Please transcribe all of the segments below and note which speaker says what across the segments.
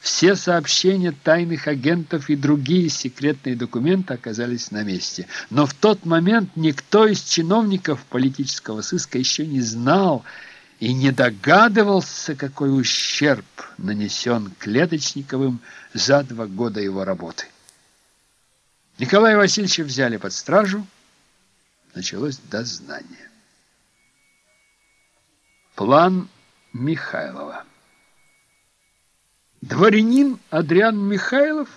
Speaker 1: все сообщения тайных агентов и другие секретные документы оказались на месте. Но в тот момент никто из чиновников политического сыска еще не знал и не догадывался, какой ущерб нанесен Клеточниковым за два года его работы. Николая Васильевича взяли под стражу, началось дознание. План Михайлова Дворянин Адриан Михайлов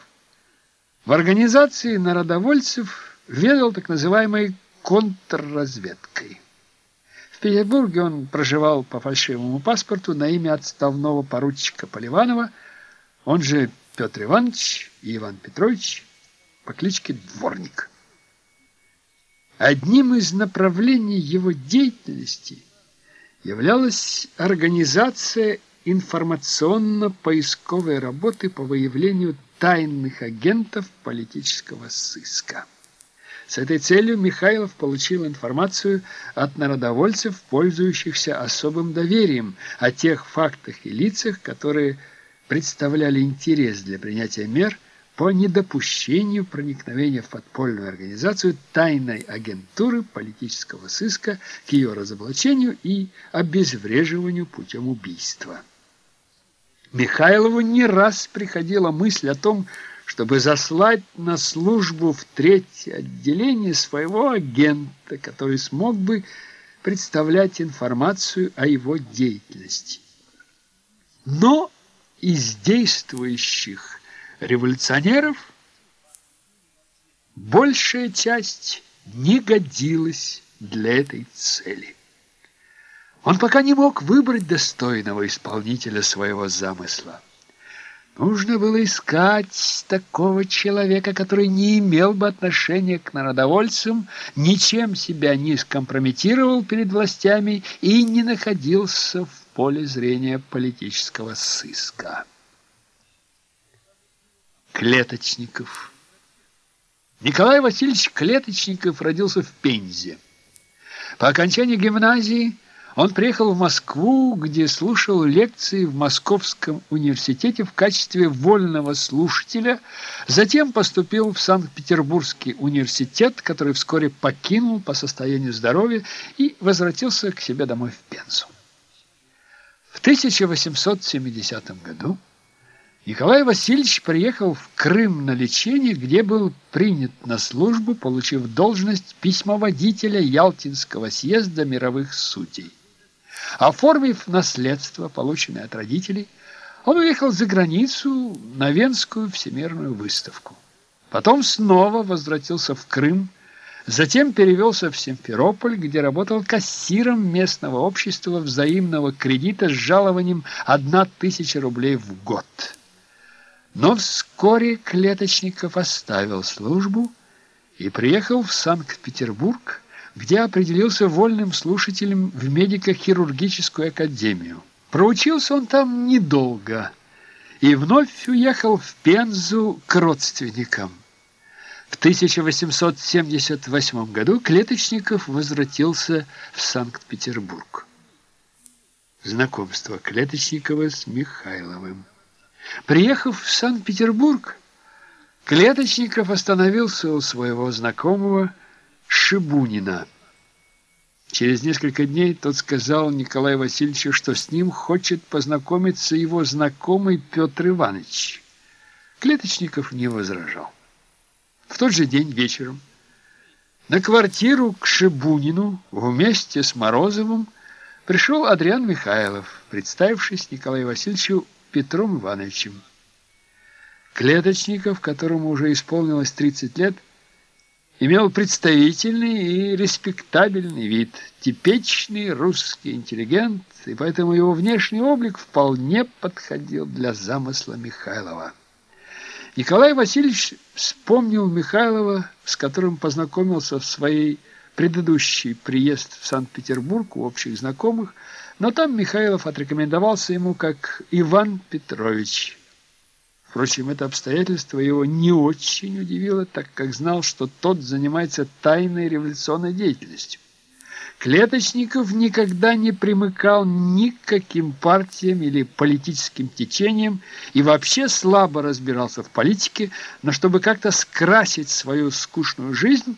Speaker 1: в организации народовольцев ведал так называемой контрразведкой. В Петербурге он проживал по фальшивому паспорту на имя отставного поручика Поливанова, он же Петр Иванович и Иван Петрович по кличке Дворник. Одним из направлений его деятельности являлась организация информационно-поисковой работы по выявлению тайных агентов политического сыска. С этой целью Михайлов получил информацию от народовольцев, пользующихся особым доверием о тех фактах и лицах, которые представляли интерес для принятия мер по недопущению проникновения в подпольную организацию тайной агентуры политического сыска к ее разоблачению и обезвреживанию путем убийства. Михайлову не раз приходила мысль о том, чтобы заслать на службу в третье отделение своего агента, который смог бы представлять информацию о его деятельности. Но из действующих революционеров большая часть не годилась для этой цели. Он пока не мог выбрать достойного исполнителя своего замысла. Нужно было искать такого человека, который не имел бы отношения к народовольцам, ничем себя не скомпрометировал перед властями и не находился в поле зрения политического сыска. Клеточников Николай Васильевич Клеточников родился в Пензе. По окончании гимназии он приехал в Москву, где слушал лекции в Московском университете в качестве вольного слушателя, затем поступил в Санкт-Петербургский университет, который вскоре покинул по состоянию здоровья и возвратился к себе домой в Пензу. В 1870 году Николай Васильевич приехал в Крым на лечение, где был принят на службу, получив должность письмоводителя Ялтинского съезда мировых судей. Оформив наследство, полученное от родителей, он уехал за границу на Венскую всемирную выставку. Потом снова возвратился в Крым, затем перевелся в Симферополь, где работал кассиром местного общества взаимного кредита с жалованием 1000 рублей в год. Но вскоре Клеточников оставил службу и приехал в Санкт-Петербург, где определился вольным слушателем в медико-хирургическую академию. Проучился он там недолго и вновь уехал в Пензу к родственникам. В 1878 году Клеточников возвратился в Санкт-Петербург. Знакомство Клеточникова с Михайловым. Приехав в Санкт-Петербург, Клеточников остановился у своего знакомого Шибунина. Через несколько дней тот сказал Николаю Васильевичу, что с ним хочет познакомиться его знакомый Петр Иванович. Клеточников не возражал. В тот же день вечером на квартиру к Шибунину вместе с Морозовым пришел Адриан Михайлов, представившись Николаю Васильевичу Петром Ивановичем. Клеточников, которому уже исполнилось 30 лет, имел представительный и респектабельный вид, типичный русский интеллигент, и поэтому его внешний облик вполне подходил для замысла Михайлова. Николай Васильевич вспомнил Михайлова, с которым познакомился в своей предыдущий приезд в Санкт-Петербург у общих знакомых, но там Михайлов отрекомендовался ему как Иван Петрович Впрочем, это обстоятельство его не очень удивило, так как знал, что тот занимается тайной революционной деятельностью. Клеточников никогда не примыкал ни к каким партиям или политическим течениям и вообще слабо разбирался в политике, но чтобы как-то скрасить свою скучную жизнь,